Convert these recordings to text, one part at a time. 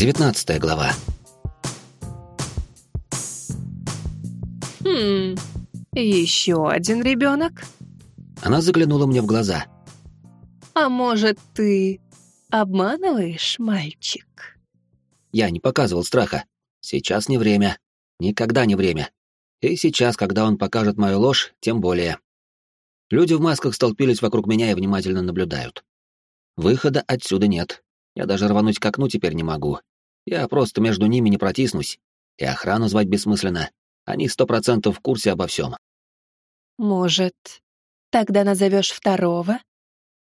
19 глава. Хм, еще один ребенок? Она заглянула мне в глаза. А может, ты обманываешь, мальчик? Я не показывал страха. Сейчас не время. Никогда не время. И сейчас, когда он покажет мою ложь, тем более. Люди в масках столпились вокруг меня и внимательно наблюдают. Выхода отсюда нет. Я даже рвануть к окну теперь не могу. Я просто между ними не протиснусь. И охрану звать бессмысленно. Они сто процентов в курсе обо всем. Может, тогда назовешь второго?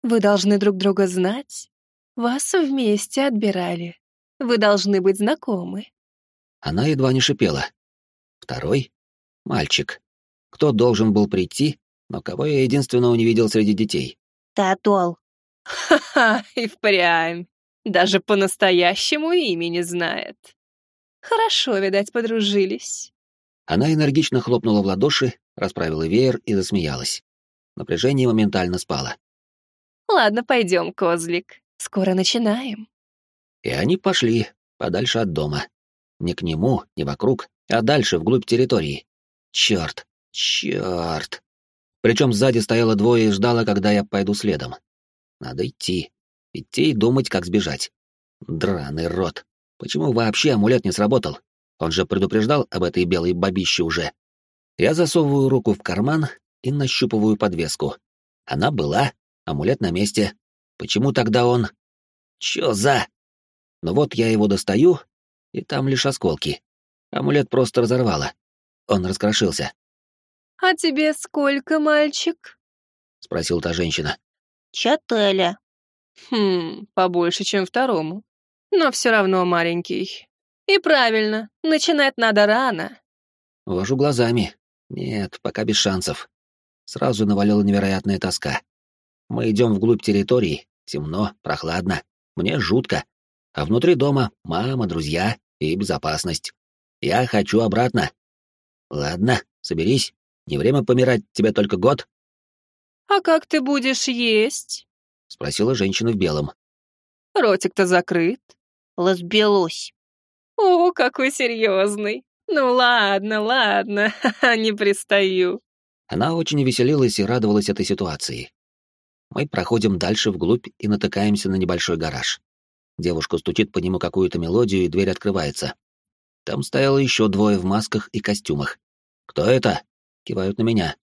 Вы должны друг друга знать. Вас вместе отбирали. Вы должны быть знакомы. Она едва не шипела. Второй? Мальчик. Кто должен был прийти, но кого я единственно не видел среди детей? Татуал. Ха-ха, и впрямь. Даже по-настоящему имени знает. Хорошо, видать, подружились. Она энергично хлопнула в ладоши, расправила веер и засмеялась. Напряжение моментально спало. Ладно, пойдем, козлик. Скоро начинаем. И они пошли, подальше от дома. Не к нему, не вокруг, а дальше, вглубь территории. Черт, черт. Причем сзади стояло двое и ждало, когда я пойду следом. Надо идти. Идти и думать, как сбежать. Драный рот. Почему вообще амулет не сработал? Он же предупреждал об этой белой бабище уже. Я засовываю руку в карман и нащупываю подвеску. Она была, амулет на месте. Почему тогда он... Чё за... Но вот я его достаю, и там лишь осколки. Амулет просто разорвало. Он раскрошился. «А тебе сколько, мальчик?» — спросила та женщина. Четыре. Хм, побольше, чем второму. Но все равно маленький. И правильно, начинать надо рано. Вожу глазами. Нет, пока без шансов. Сразу навалила невероятная тоска. Мы идем вглубь территории, темно, прохладно, мне жутко. А внутри дома мама, друзья и безопасность. Я хочу обратно. Ладно, соберись. Не время помирать, тебе только год. «А как ты будешь есть?» — спросила женщина в белом. «Ротик-то закрыт». Лазбелось. «О, какой серьезный! Ну ладно, ладно, не пристаю». Она очень веселилась и радовалась этой ситуации. Мы проходим дальше вглубь и натыкаемся на небольшой гараж. Девушка стучит по нему какую-то мелодию, и дверь открывается. Там стояло еще двое в масках и костюмах. «Кто это?» — кивают на меня.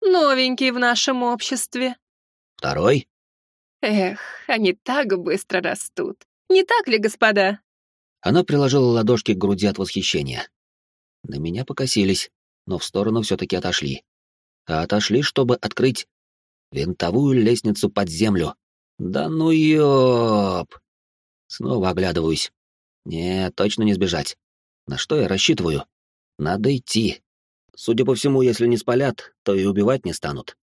«Новенький в нашем обществе». «Второй?» «Эх, они так быстро растут. Не так ли, господа?» Она приложила ладошки к груди от восхищения. На меня покосились, но в сторону все-таки отошли. А отошли, чтобы открыть винтовую лестницу под землю. Да ну ёп! Снова оглядываюсь. Нет, точно не сбежать. На что я рассчитываю? Надо идти. Судя по всему, если не спалят, то и убивать не станут.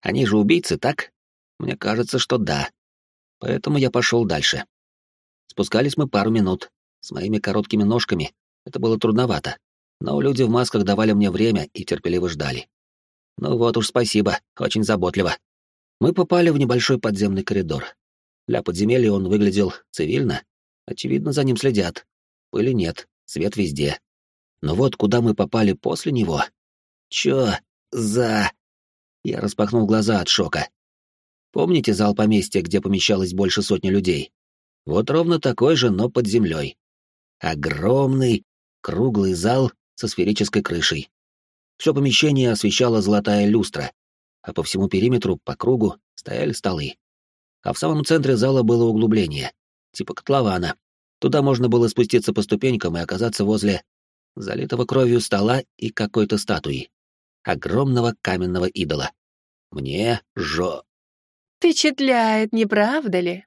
Они же убийцы, так? Мне кажется, что да. Поэтому я пошел дальше. Спускались мы пару минут. С моими короткими ножками это было трудновато. Но люди в масках давали мне время и терпеливо ждали. Ну вот уж спасибо, очень заботливо. Мы попали в небольшой подземный коридор. Для подземелья он выглядел цивильно. Очевидно, за ним следят. Пыли нет, свет везде. Но вот куда мы попали после него... Чё за... Я распахнул глаза от шока. Помните зал поместья, где помещалось больше сотни людей? Вот ровно такой же, но под землей. Огромный, круглый зал со сферической крышей. Все помещение освещала золотая люстра, а по всему периметру, по кругу, стояли столы. А в самом центре зала было углубление, типа котлована. Туда можно было спуститься по ступенькам и оказаться возле залитого кровью стола и какой-то статуи. Огромного каменного идола. Мне жо... «Впечатляет, не правда ли?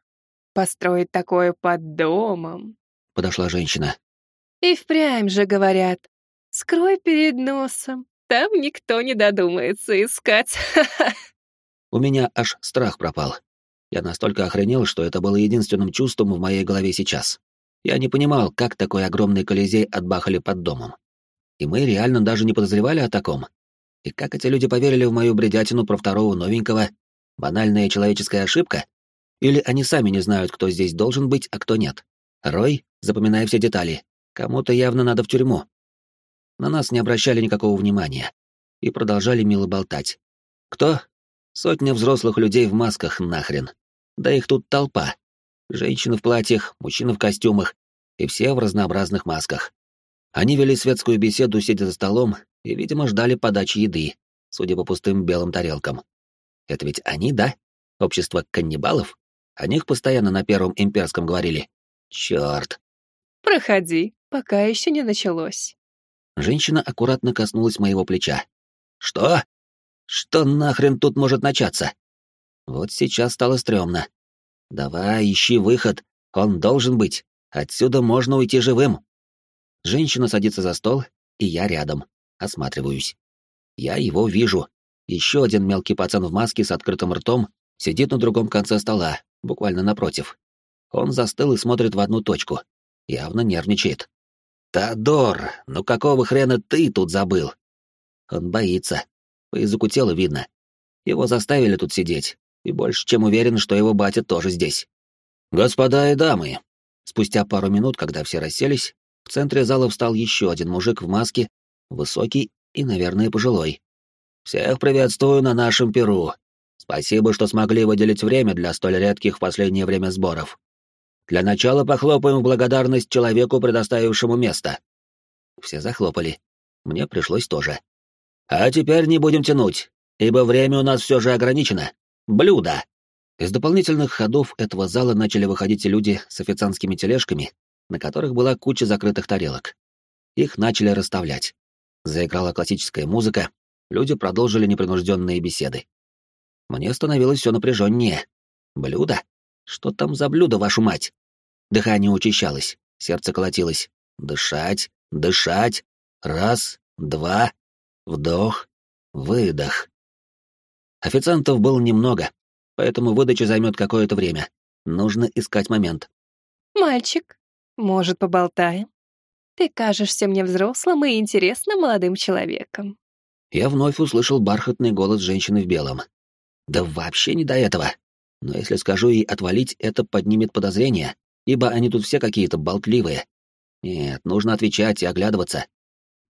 Построить такое под домом», — подошла женщина. «И впрямь же говорят, скрой перед носом, там никто не додумается искать. У меня аж страх пропал. Я настолько охренел, что это было единственным чувством в моей голове сейчас. Я не понимал, как такой огромный колизей отбахали под домом. И мы реально даже не подозревали о таком. И как эти люди поверили в мою бредятину про второго новенького? Банальная человеческая ошибка? Или они сами не знают, кто здесь должен быть, а кто нет? Рой, запоминая все детали. Кому-то явно надо в тюрьму. На нас не обращали никакого внимания и продолжали мило болтать. Кто? Сотня взрослых людей в масках нахрен. Да их тут толпа. Женщины в платьях, мужчины в костюмах и все в разнообразных масках. Они вели светскую беседу, сидя за столом, и, видимо, ждали подачи еды, судя по пустым белым тарелкам. Это ведь они, да? Общество каннибалов? О них постоянно на Первом Имперском говорили. Черт. Проходи, пока еще не началось. Женщина аккуратно коснулась моего плеча. Что? Что нахрен тут может начаться? Вот сейчас стало стрёмно. Давай, ищи выход. Он должен быть. Отсюда можно уйти живым. Женщина садится за стол, и я рядом. Осматриваюсь. Я его вижу. Еще один мелкий пацан в маске с открытым ртом сидит на другом конце стола, буквально напротив. Он застыл и смотрит в одну точку. Явно нервничает. «Тодор, ну какого хрена ты тут забыл?» Он боится. По языку тела видно. Его заставили тут сидеть, и больше чем уверен, что его батя тоже здесь. «Господа и дамы!» Спустя пару минут, когда все расселись, в центре зала встал еще один мужик в маске, высокий и, наверное, пожилой. «Всех приветствую на нашем Перу. Спасибо, что смогли выделить время для столь редких в последнее время сборов. Для начала похлопаем в благодарность человеку, предоставившему место». Все захлопали. Мне пришлось тоже. «А теперь не будем тянуть, ибо время у нас все же ограничено. Блюдо!» Из дополнительных ходов этого зала начали выходить люди с официантскими тележками, на которых была куча закрытых тарелок. Их начали расставлять. Заиграла классическая музыка, люди продолжили непринужденные беседы. Мне становилось все напряженнее. Блюдо? Что там за блюдо, вашу мать? Дыхание учащалось, сердце колотилось. Дышать, дышать. Раз, два, вдох, выдох. Официантов было немного, поэтому выдача займет какое-то время. Нужно искать момент. «Мальчик, может, поболтаем? Ты кажешься мне взрослым и интересным молодым человеком». Я вновь услышал бархатный голос женщины в белом. Да вообще не до этого. Но если скажу ей отвалить, это поднимет подозрения, ибо они тут все какие-то болтливые. Нет, нужно отвечать и оглядываться.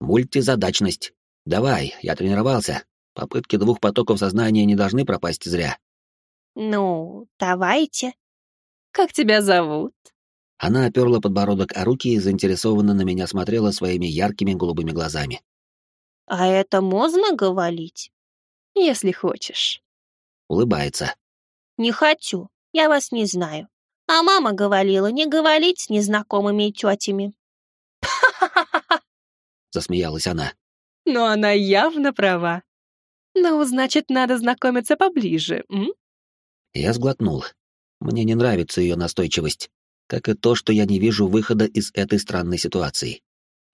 Мультизадачность. Давай, я тренировался. Попытки двух потоков сознания не должны пропасть зря. Ну, давайте. Как тебя зовут? Она оперла подбородок о руки и заинтересованно на меня смотрела своими яркими голубыми глазами. А это можно говорить? Если хочешь. Улыбается. Не хочу. Я вас не знаю. А мама говорила не говорить с незнакомыми тетями. Засмеялась она. Но она явно права. Ну, значит, надо знакомиться поближе, м? Я сглотнул. Мне не нравится ее настойчивость, как и то, что я не вижу выхода из этой странной ситуации.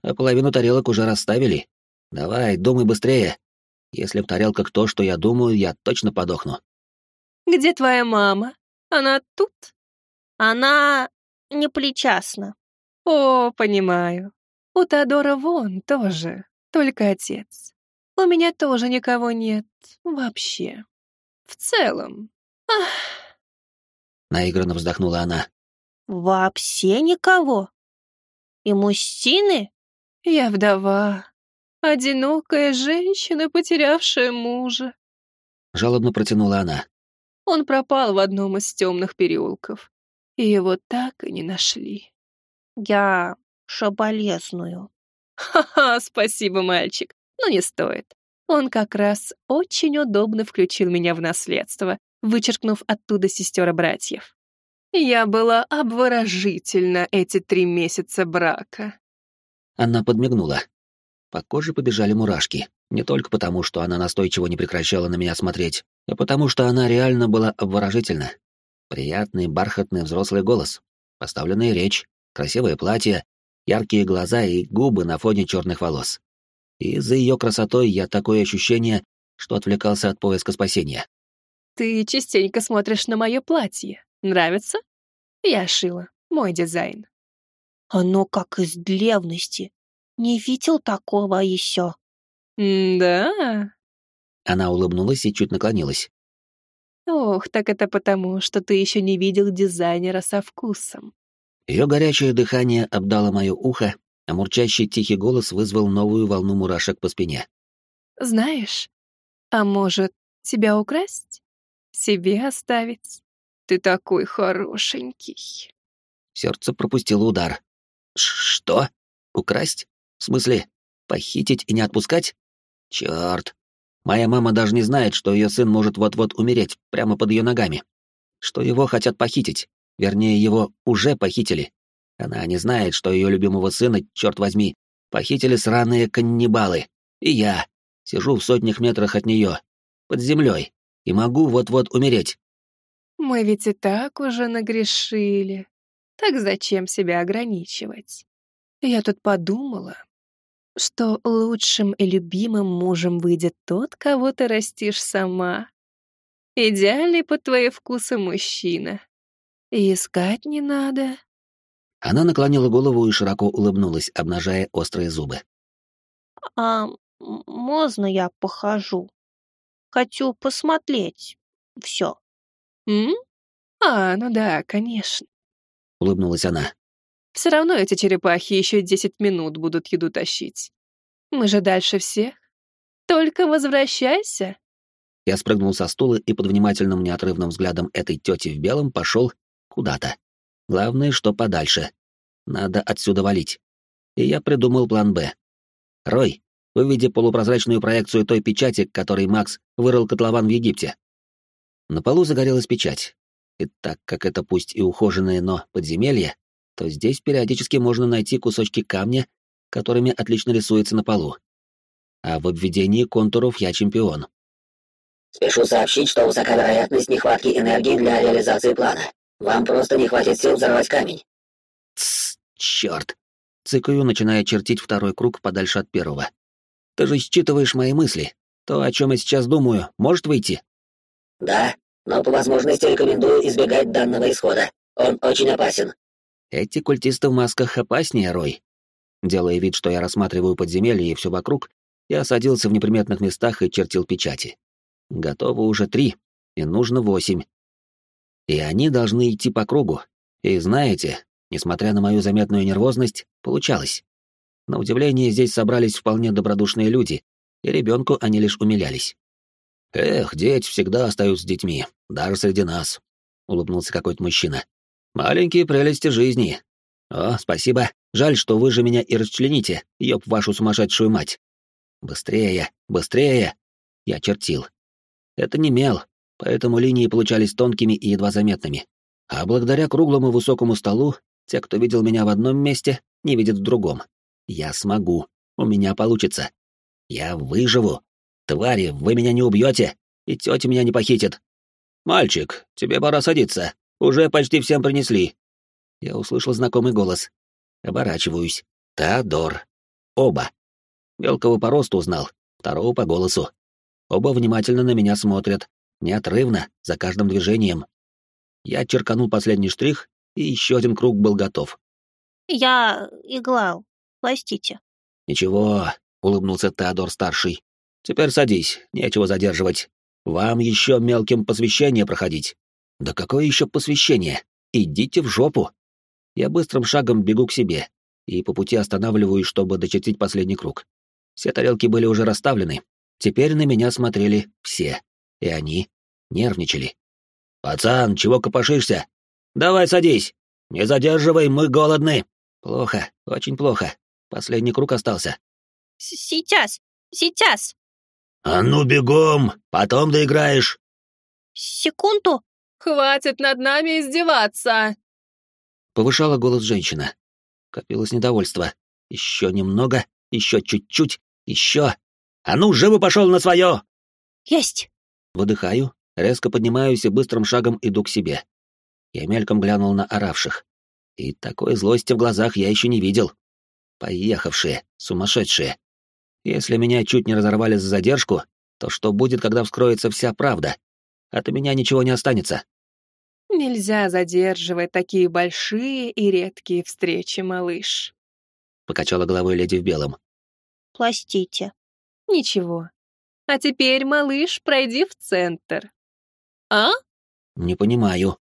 А половину тарелок уже расставили. Давай, думай быстрее. Если в тарелках то, что я думаю, я точно подохну. Где твоя мама? Она тут? Она не причастна. О, понимаю. У Тодора вон тоже, только отец. У меня тоже никого нет вообще. В целом. Ах. Наигранно вздохнула она. Вообще никого. И мужчины? Я вдова. Одинокая женщина, потерявшая мужа. Жалобно протянула она. Он пропал в одном из темных переулков. И его так и не нашли. Я шаболезную. Ха-ха, спасибо, мальчик. Но не стоит. Он как раз очень удобно включил меня в наследство, вычеркнув оттуда сестер братьев. Я была обворожительна эти три месяца брака. Она подмигнула. По коже побежали мурашки, не только потому, что она настойчиво не прекращала на меня смотреть, а потому что она реально была обворожительна. Приятный, бархатный взрослый голос, поставленная речь, красивое платье, яркие глаза и губы на фоне черных волос. И за ее красотой я такое ощущение, что отвлекался от поиска спасения. Ты частенько смотришь на мое платье. Нравится? Я шила. Мой дизайн. Оно как из древности. Не видел такого еще. Да. Она улыбнулась и чуть наклонилась. Ох, так это потому, что ты еще не видел дизайнера со вкусом. Ее горячее дыхание обдало мое ухо, а мурчащий тихий голос вызвал новую волну мурашек по спине. «Знаешь, а может, тебя украсть? Себе оставить? Ты такой хорошенький». Сердце пропустило удар. «Что? Украсть? В смысле, похитить и не отпускать? Черт! Моя мама даже не знает, что ее сын может вот-вот умереть прямо под ее ногами. Что его хотят похитить. Вернее, его уже похитили. Она не знает, что ее любимого сына, черт возьми, похитили сраные каннибалы. И я сижу в сотнях метрах от нее, под землей, и могу вот-вот умереть. Мы ведь и так уже нагрешили. Так зачем себя ограничивать? Я тут подумала, что лучшим и любимым мужем выйдет тот, кого ты растишь сама. Идеальный под твои вкусы мужчина. И искать не надо. Она наклонила голову и широко улыбнулась, обнажая острые зубы. «А можно я похожу? Хочу посмотреть все». «М? А, ну да, конечно», — улыбнулась она. «Все равно эти черепахи еще десять минут будут еду тащить. Мы же дальше всех. Только возвращайся». Я спрыгнул со стула и под внимательным неотрывным взглядом этой тети в белом пошел куда-то. Главное, что подальше. Надо отсюда валить. И я придумал план «Б». Рой, выведи полупрозрачную проекцию той печати, которой Макс вырыл котлован в Египте. На полу загорелась печать. И так как это пусть и ухоженное, но подземелье, то здесь периодически можно найти кусочки камня, которыми отлично рисуется на полу. А в обведении контуров я чемпион. Спешу сообщить, что высока вероятность нехватки энергии для реализации плана. Вам просто не хватит сил взорвать камень. Тссс, черт. Цыкаю, начиная чертить второй круг подальше от первого. Ты же считываешь мои мысли. То, о чем я сейчас думаю, может выйти? Да, но по возможности рекомендую избегать данного исхода. Он очень опасен. Эти культисты в масках опаснее, Рой. Делая вид, что я рассматриваю подземелье и все вокруг, я садился в неприметных местах и чертил печати. Готово уже три, и нужно восемь. И они должны идти по кругу. И знаете, несмотря на мою заметную нервозность, получалось. На удивление, здесь собрались вполне добродушные люди, и ребенку они лишь умилялись. «Эх, дети всегда остаются детьми, даже среди нас», — улыбнулся какой-то мужчина. «Маленькие прелести жизни. О, спасибо. Жаль, что вы же меня и расчлените, ёб вашу сумасшедшую мать. Быстрее, быстрее!» Я чертил. Это не мел, поэтому линии получались тонкими и едва заметными. А благодаря круглому высокому столу, те, кто видел меня в одном месте, не видят в другом. Я смогу. У меня получится. Я выживу. Твари, вы меня не убьете, и тетя меня не похитит. Мальчик, тебе пора садиться. Уже почти всем принесли. Я услышал знакомый голос. Оборачиваюсь. Теодор. Оба. Мелкого по росту узнал, второго по голосу. Оба внимательно на меня смотрят, неотрывно, за каждым движением. Я черканул последний штрих, и еще один круг был готов. «Я иглал, простите». «Ничего», — улыбнулся Теодор-старший. «Теперь садись, нечего задерживать. Вам еще мелким посвящение проходить». «Да какое еще посвящение? Идите в жопу!» Я быстрым шагом бегу к себе и по пути останавливаюсь, чтобы дочертить последний круг. Все тарелки были уже расставлены. Теперь на меня смотрели все и они нервничали. «Пацан, чего копошишься? Давай садись! Не задерживай, мы голодны!» «Плохо, очень плохо. Последний круг остался». «Сейчас, сейчас!» «А ну бегом, потом доиграешь!» «Секунду!» «Хватит над нами издеваться!» Повышала голос женщина. Копилось недовольство. Еще немного, еще чуть-чуть, еще. «А ну, живо пошел на свое!» «Есть!» Выдыхаю, резко поднимаюсь и быстрым шагом иду к себе. Я мельком глянул на оравших. И такой злости в глазах я еще не видел. Поехавшие, сумасшедшие. Если меня чуть не разорвали за задержку, то что будет, когда вскроется вся правда? От меня ничего не останется. Нельзя задерживать такие большие и редкие встречи, малыш. Покачала головой леди в белом. Простите. Ничего, а теперь, малыш, пройди в центр. А? Не понимаю.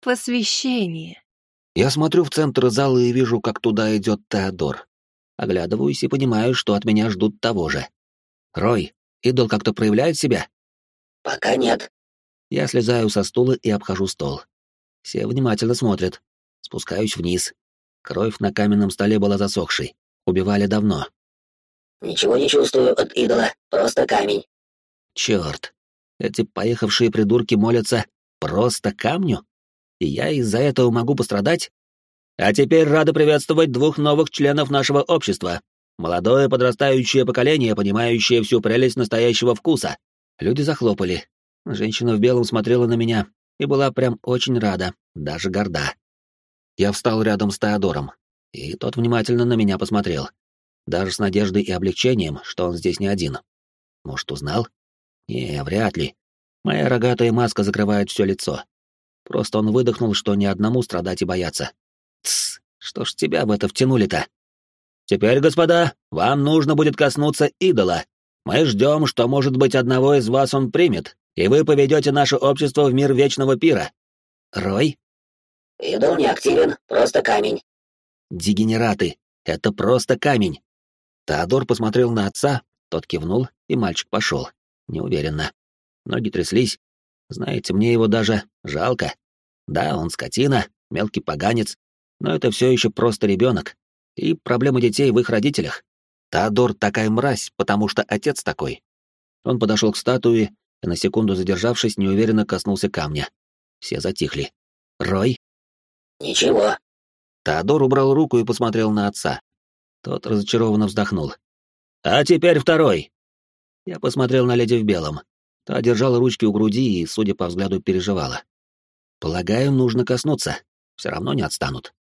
Посвящение. Я смотрю в центр зала и вижу, как туда идет Теодор. Оглядываюсь и понимаю, что от меня ждут того же. «Рой, идол как-то проявляет себя?» «Пока нет». Я слезаю со стула и обхожу стол. Все внимательно смотрят. Спускаюсь вниз. Кровь на каменном столе была засохшей. Убивали давно. «Ничего не чувствую от идола, просто камень». Черт, эти поехавшие придурки молятся просто камню? И я из-за этого могу пострадать? А теперь рады приветствовать двух новых членов нашего общества. Молодое подрастающее поколение, понимающее всю прелесть настоящего вкуса. Люди захлопали. Женщина в белом смотрела на меня и была прям очень рада, даже горда. Я встал рядом с Теодором, и тот внимательно на меня посмотрел. Даже с надеждой и облегчением, что он здесь не один. Может, узнал? Не, вряд ли. Моя рогатая маска закрывает все лицо. Просто он выдохнул, что ни одному страдать и бояться. Тсс, что ж тебя в это втянули-то? Теперь, господа, вам нужно будет коснуться идола. Мы ждем, что, может быть, одного из вас он примет, и вы поведете наше общество в мир вечного пира. Рой? Идол не активен, просто камень. Дегенераты, это просто камень. Теодор посмотрел на отца, тот кивнул, и мальчик пошел. Неуверенно. Ноги тряслись. Знаете, мне его даже жалко. Да, он скотина, мелкий поганец, но это все еще просто ребенок. И проблемы детей в их родителях. Теодор такая мразь, потому что отец такой. Он подошел к статуе и, на секунду задержавшись, неуверенно коснулся камня. Все затихли. «Рой?» «Ничего». Теодор убрал руку и посмотрел на отца. Тот разочарованно вздохнул. «А теперь второй!» Я посмотрел на леди в белом. Та держала ручки у груди и, судя по взгляду, переживала. Полагаю, нужно коснуться. Все равно не отстанут.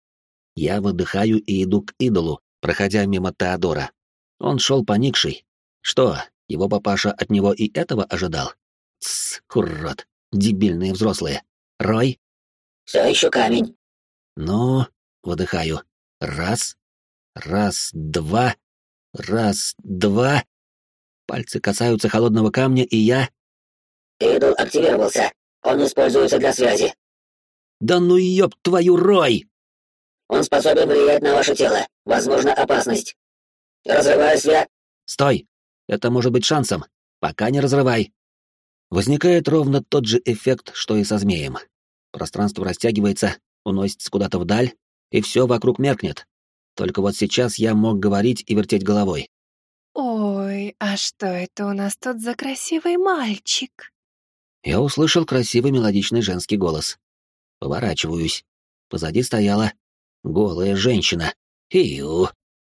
Я выдыхаю и иду к идолу, проходя мимо Теодора. Он шел поникший. Что, его папаша от него и этого ожидал? Тсс, урод, дебильные взрослые. Рой? Все еще камень. Ну, выдыхаю. Раз, раз, два, раз, два. Пальцы касаются холодного камня, и я... Идол активировался. Он используется для связи. Да ну ёб твою рой! Он способен влиять на ваше тело. Возможно, опасность. Разрываю связь. Стой! Это может быть шансом. Пока не разрывай. Возникает ровно тот же эффект, что и со змеем. Пространство растягивается, уносится куда-то вдаль, и все вокруг меркнет. Только вот сейчас я мог говорить и вертеть головой. «Ой, а что это у нас тут за красивый мальчик?» Я услышал красивый мелодичный женский голос. Поворачиваюсь. Позади стояла голая женщина. Ию.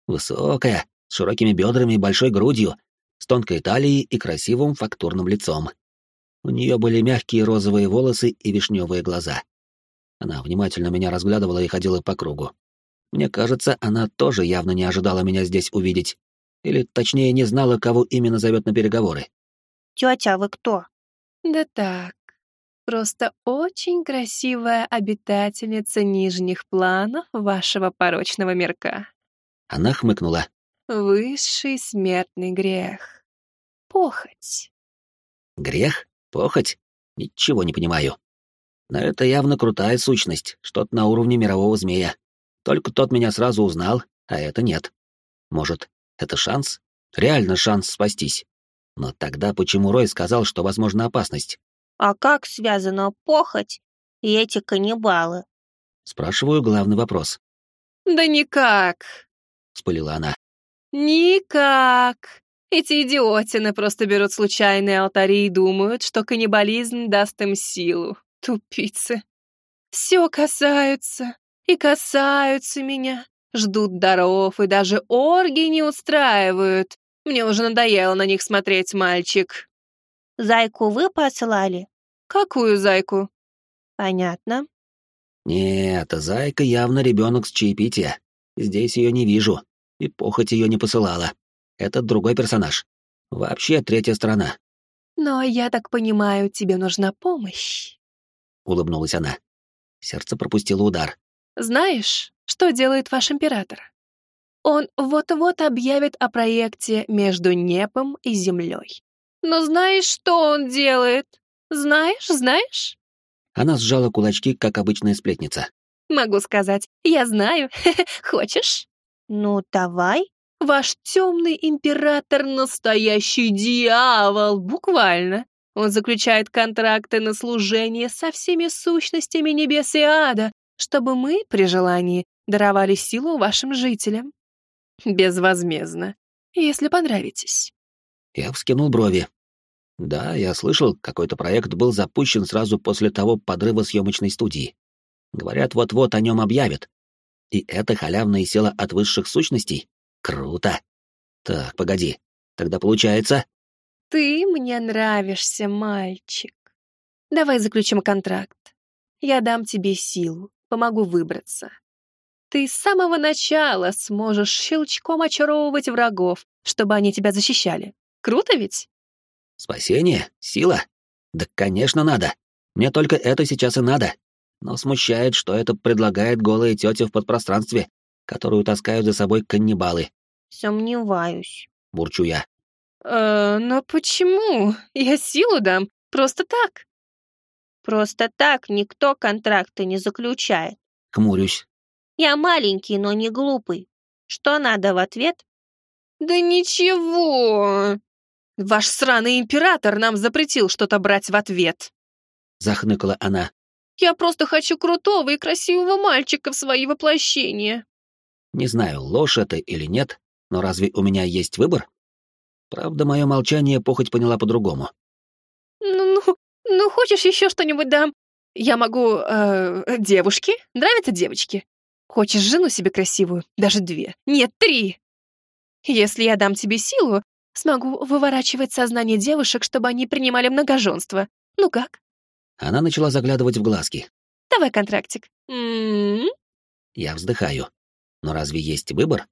Высокая, с широкими бедрами и большой грудью, с тонкой талией и красивым фактурным лицом. У нее были мягкие розовые волосы и вишневые глаза. Она внимательно меня разглядывала и ходила по кругу. Мне кажется, она тоже явно не ожидала меня здесь увидеть. Или, точнее, не знала, кого именно зовет на переговоры. Тетя, вы кто? Да так, просто очень красивая обитательница нижних планов вашего порочного мирка. Она хмыкнула. Высший смертный грех. Похоть. Грех? Похоть? Ничего не понимаю. Но это явно крутая сущность, что-то на уровне мирового змея. Только тот меня сразу узнал, а это нет. Может, это шанс? Реально шанс спастись. Но тогда почему Рой сказал, что возможна опасность? А как связана похоть и эти каннибалы? Спрашиваю главный вопрос. Да никак, Вспылила она. никак. Эти идиотины просто берут случайные алтари и думают, что каннибализм даст им силу. Тупицы. Все касаются и касаются меня. Ждут даров и даже оргии не устраивают. Мне уже надоело на них смотреть, мальчик. Зайку вы послали? Какую зайку? Понятно. Нет, зайка явно ребенок с чаепития. Здесь ее не вижу. И похоть ее не посылала. Это другой персонаж. Вообще третья сторона. Но я так понимаю, тебе нужна помощь. Улыбнулась она. Сердце пропустило удар. Знаешь, что делает ваш император? Он вот-вот объявит о проекте между небом и землей. Но знаешь, что он делает? Знаешь, знаешь? Она сжала кулачки, как обычная сплетница. Могу сказать, я знаю. Хочешь? Ну, давай. Ваш темный император — настоящий дьявол, буквально. Он заключает контракты на служение со всеми сущностями небес и ада, чтобы мы, при желании, даровали силу вашим жителям. Безвозмездно, если понравитесь. Я вскинул брови. Да, я слышал, какой-то проект был запущен сразу после того подрыва съемочной студии. Говорят, вот-вот о нем объявят. И это халявная сила от высших сущностей? Круто. Так, погоди. Тогда получается... Ты мне нравишься, мальчик. Давай заключим контракт. Я дам тебе силу, помогу выбраться. Ты с самого начала сможешь щелчком очаровывать врагов, чтобы они тебя защищали. Круто ведь? Спасение? Сила? Да, конечно, надо. Мне только это сейчас и надо. Но смущает, что это предлагает голая тетя в подпространстве, которую таскают за собой каннибалы. Сомневаюсь. Бурчу я. Э, но почему? Я силу дам. Просто так. Просто так никто контракты не заключает. Хмурюсь. Я маленький, но не глупый. Что надо в ответ? Да ничего. Ваш сраный император нам запретил что-то брать в ответ. Захныкала она. Я просто хочу крутого и красивого мальчика в свои воплощения. Не знаю, ложь это или нет, но разве у меня есть выбор? Правда, мое молчание похоть поняла по-другому. Ну, ну, ну, хочешь еще что-нибудь дам? Я могу... Э, девушки? Нравятся девочки? Хочешь жену себе красивую? Даже две. Нет, три. Если я дам тебе силу, смогу выворачивать сознание девушек, чтобы они принимали многоженство. Ну как? Она начала заглядывать в глазки. Давай контрактик. М -м -м. Я вздыхаю. Но разве есть выбор?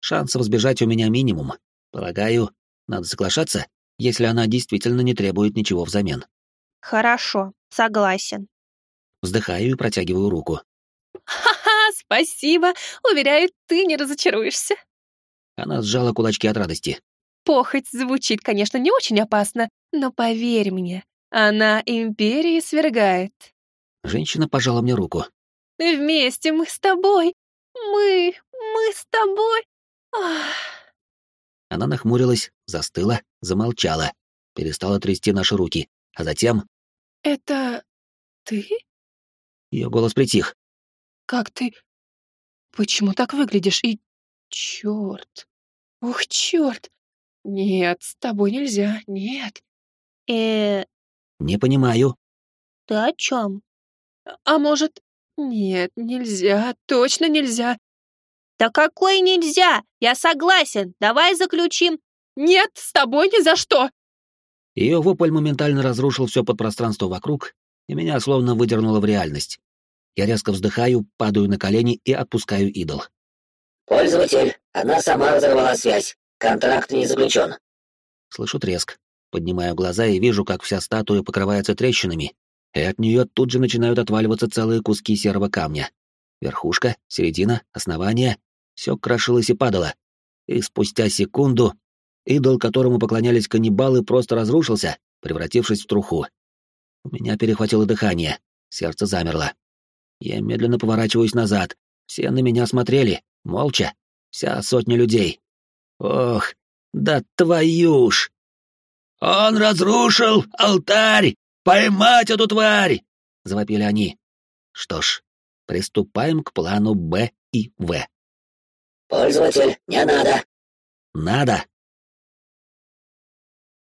Шансов сбежать у меня минимум. Полагаю, надо соглашаться, если она действительно не требует ничего взамен. Хорошо, согласен. Вздыхаю и протягиваю руку. Ха-ха, спасибо. Уверяю, ты не разочаруешься. Она сжала кулачки от радости. Похоть звучит, конечно, не очень опасно, но поверь мне, она империи свергает. Женщина пожала мне руку. Вместе мы с тобой. Мы, мы с тобой. Ах. Она нахмурилась, застыла, замолчала, перестала трясти наши руки, а затем... «Это ты?» Ее голос притих. «Как ты? Почему так выглядишь? И... Черт! Ух, черт! Нет, с тобой нельзя, нет. Э, Не понимаю. ты о чем? А может... Нет, нельзя, точно нельзя. Да какой нельзя? Я согласен. Давай заключим. Нет, с тобой ни за что. Ее вопль моментально разрушил все подпространство вокруг, и меня словно выдернуло в реальность. Я резко вздыхаю, падаю на колени и отпускаю идол. Пользователь, она сама разорвала связь. Контракт не заключен. Слышу треск. Поднимаю глаза и вижу, как вся статуя покрывается трещинами, и от нее тут же начинают отваливаться целые куски серого камня. Верхушка, середина, основание — все крошилось и падало. И спустя секунду идол, которому поклонялись каннибалы, просто разрушился, превратившись в труху. У меня перехватило дыхание, сердце замерло. Я медленно поворачиваюсь назад. Все на меня смотрели, молча. Вся сотня людей. Ох, да твою ж! «Он разрушил алтарь! Поймать эту тварь!» — завопили они. Что ж, приступаем к плану Б и В. Пользователь, не надо. Надо.